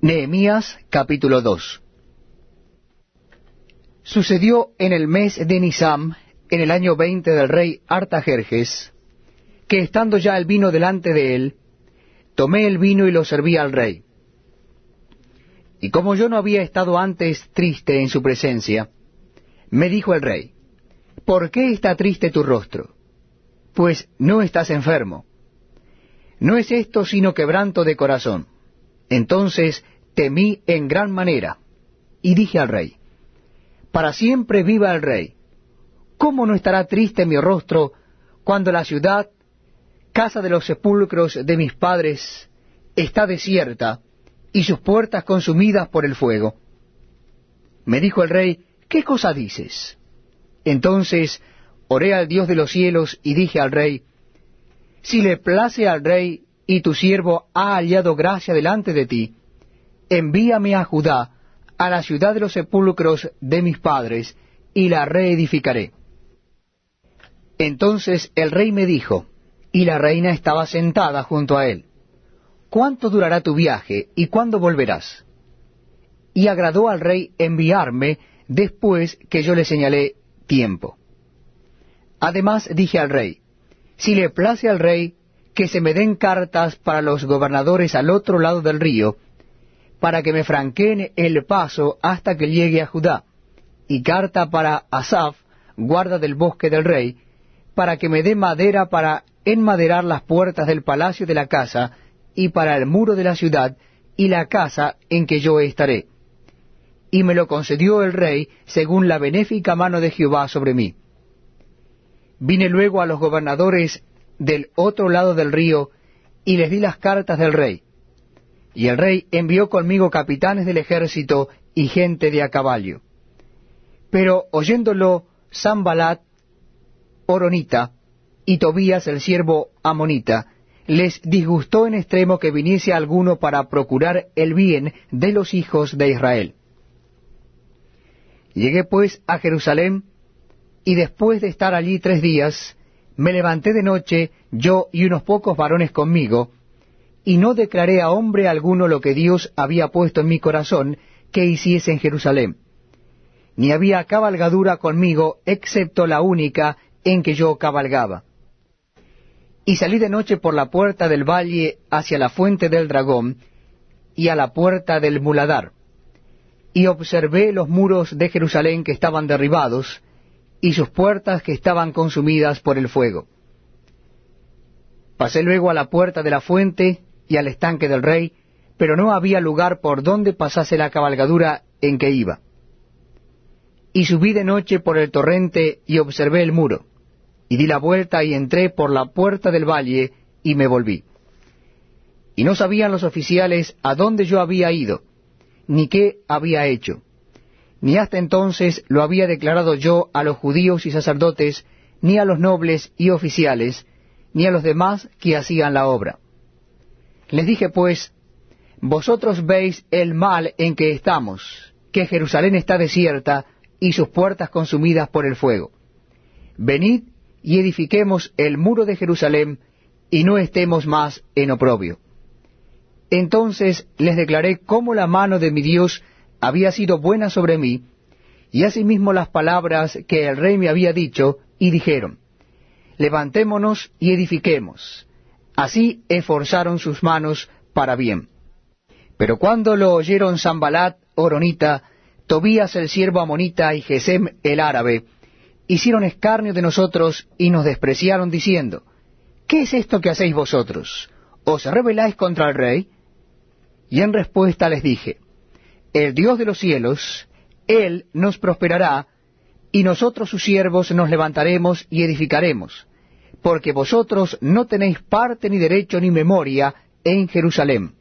Nehemías capítulo 2 Sucedió en el mes de Nisam, en el año veinte del rey Artajerjes, que estando ya el vino delante de él, tomé el vino y lo serví al rey. Y como yo no había estado antes triste en su presencia, me dijo el rey, ¿por qué está triste tu rostro? Pues no estás enfermo. No es esto sino quebranto de corazón. Entonces temí en gran manera, y dije al rey, Para siempre viva el rey. ¿Cómo no estará triste mi rostro cuando la ciudad, casa de los sepulcros de mis padres, está desierta y sus puertas consumidas por el fuego? Me dijo el rey, ¿qué cosa dices? Entonces oré al Dios de los cielos y dije al rey, Si le place al rey y tu siervo ha hallado gracia delante de ti, envíame a Judá, a la ciudad de los sepulcros de mis padres, y la reedificaré. Entonces el rey me dijo, y la reina estaba sentada junto a él, ¿Cuánto durará tu viaje y cuándo volverás? Y agradó al rey enviarme después que yo le señalé tiempo. Además dije al rey, si le place al rey que se me den cartas para los gobernadores al otro lado del río, para que me franqueen el paso hasta que llegue a Judá, y carta para Asaf, guarda del bosque del rey, para que me dé madera para enmaderar las puertas del palacio de la casa, y para el muro de la ciudad, y la casa en que yo estaré. Y me lo concedió el rey según la benéfica mano de Jehová sobre mí. Vine luego a los gobernadores del otro lado del río, y les di las cartas del rey y el rey envió conmigo capitanes del ejército y gente de a caballo. Pero oyéndolo Sambalat, Oronita, y Tobías el siervo Amonita, les disgustó en extremo que viniese alguno para procurar el bien de los hijos de Israel. Llegué pues a Jerusalén, y después de estar allí tres días, me levanté de noche, yo y unos pocos varones conmigo, y no declaré a hombre alguno lo que Dios había puesto en mi corazón que hiciese en Jerusalén. Ni había cabalgadura conmigo, excepto la única en que yo cabalgaba. Y salí de noche por la puerta del valle hacia la fuente del dragón y a la puerta del muladar, y observé los muros de Jerusalén que estaban derribados, y sus puertas que estaban consumidas por el fuego. Pasé luego a la puerta de la fuente, y al estanque del rey, pero no había lugar por donde pasase la cabalgadura en que iba. Y subí de noche por el torrente y observé el muro, y di la vuelta y entré por la puerta del valle y me volví. Y no sabían los oficiales a dónde yo había ido, ni qué había hecho, ni hasta entonces lo había declarado yo a los judíos y sacerdotes, ni a los nobles y oficiales, ni a los demás que hacían la obra. Les dije pues, vosotros veis el mal en que estamos, que Jerusalén está desierta y sus puertas consumidas por el fuego. Venid y edifiquemos el muro de Jerusalén y no estemos más en oprobio. Entonces les declaré cómo la mano de mi Dios había sido buena sobre mí, y asimismo las palabras que el rey me había dicho, y dijeron, Levantémonos y edifiquemos, Así esforzaron sus manos para bien. Pero cuando lo oyeron Zambalat, Oronita, Tobías el siervo amonita y Gesem el árabe, hicieron escarnio de nosotros y nos despreciaron diciendo, ¿Qué es esto que hacéis vosotros? ¿Os rebeláis contra el rey? Y en respuesta les dije, El Dios de los cielos, Él nos prosperará, y nosotros sus siervos nos levantaremos y edificaremos porque vosotros no tenéis parte ni derecho ni memoria en Jerusalén.